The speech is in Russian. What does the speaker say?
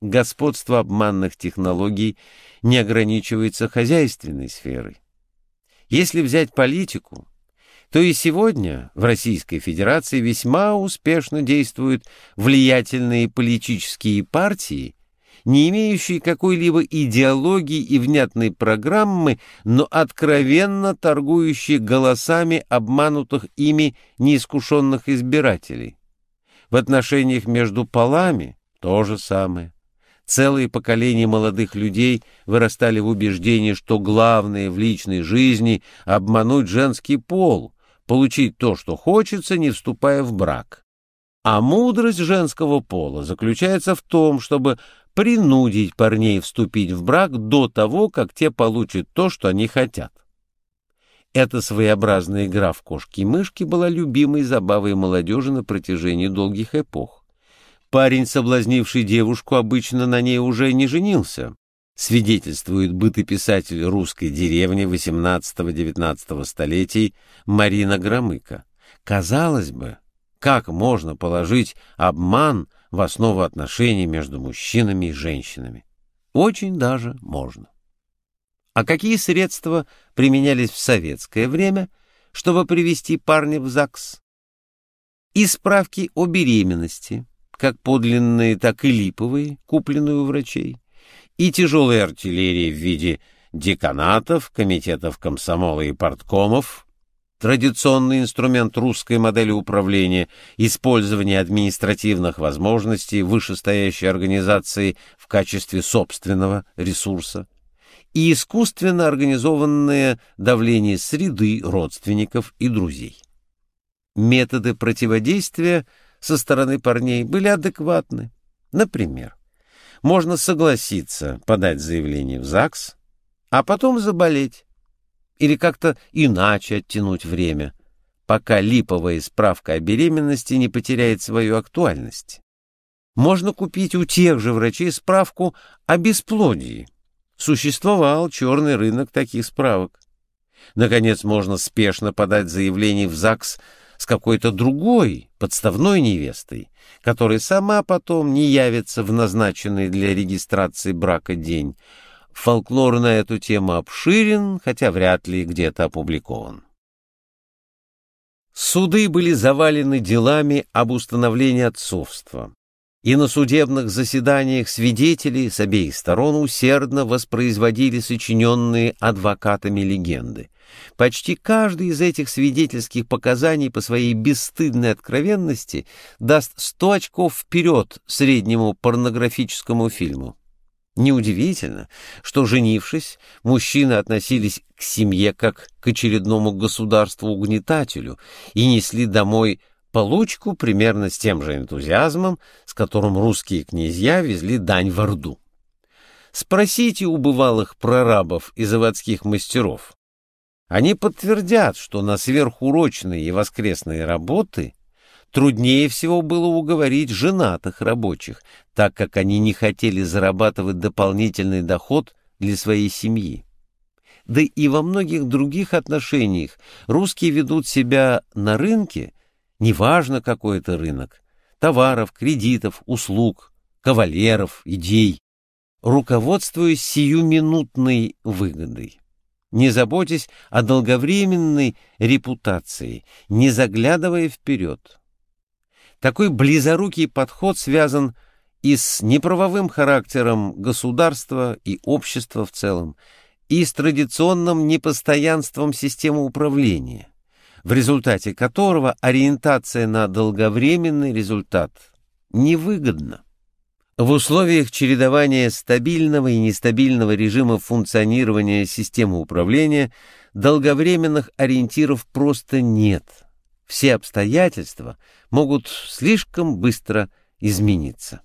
Господство обманных технологий не ограничивается хозяйственной сферой. Если взять политику, то и сегодня в Российской Федерации весьма успешно действуют влиятельные политические партии, не имеющие какой-либо идеологии и внятной программы, но откровенно торгующие голосами обманутых ими неискушенных избирателей. В отношениях между полами то же самое. Целые поколения молодых людей вырастали в убеждении, что главное в личной жизни — обмануть женский пол, получить то, что хочется, не вступая в брак. А мудрость женского пола заключается в том, чтобы принудить парней вступить в брак до того, как те получат то, что они хотят. Эта своеобразная игра в кошки-мышки была любимой забавой молодежи на протяжении долгих эпох. Парень, соблазнивший девушку, обычно на ней уже не женился. Свидетельствует бытописатель русской деревни XVIII-XIX столетий Марина Громыко. Казалось бы, как можно положить обман в основу отношений между мужчинами и женщинами? Очень даже можно. А какие средства применялись в советское время, чтобы привести парня в ЗАГС? И справки о беременности, как подлинные, так и липовые, купленные у врачей, и тяжелая артиллерия в виде деканатов, комитетов комсомола и порткомов, традиционный инструмент русской модели управления, использование административных возможностей вышестоящей организации в качестве собственного ресурса, и искусственно организованное давление среды, родственников и друзей. Методы противодействия – со стороны парней были адекватны. Например, можно согласиться подать заявление в ЗАГС, а потом заболеть или как-то иначе оттянуть время, пока липовая справка о беременности не потеряет свою актуальность. Можно купить у тех же врачей справку о бесплодии. Существовал черный рынок таких справок. Наконец, можно спешно подать заявление в ЗАГС с какой-то другой подставной невестой, которая сама потом не явится в назначенный для регистрации брака день. Фолклор на эту тему обширен, хотя вряд ли где-то опубликован. Суды были завалены делами об установлении отцовства, и на судебных заседаниях свидетели с обеих сторон усердно воспроизводили сочиненные адвокатами легенды. Почти каждый из этих свидетельских показаний по своей бесстыдной откровенности даст сто очков вперед среднему порнографическому фильму. Неудивительно, что, женившись, мужчины относились к семье как к очередному государству-угнетателю и несли домой получку примерно с тем же энтузиазмом, с которым русские князья везли дань в Орду. Спросите у бывалых прорабов и заводских мастеров, они подтвердят, что на сверхурочные и воскресные работы труднее всего было уговорить женатых рабочих, так как они не хотели зарабатывать дополнительный доход для своей семьи. Да и во многих других отношениях русские ведут себя на рынке, неважно какой это рынок, товаров, кредитов, услуг, кавалеров, идей, руководствуясь сиюминутной выгодой. Не заботясь о долговременной репутации, не заглядывая вперед. Такой близорукий подход связан и с неправовым характером государства и общества в целом, и с традиционным непостоянством системы управления, в результате которого ориентация на долговременный результат невыгодна. В условиях чередования стабильного и нестабильного режима функционирования системы управления долговременных ориентиров просто нет. Все обстоятельства могут слишком быстро измениться.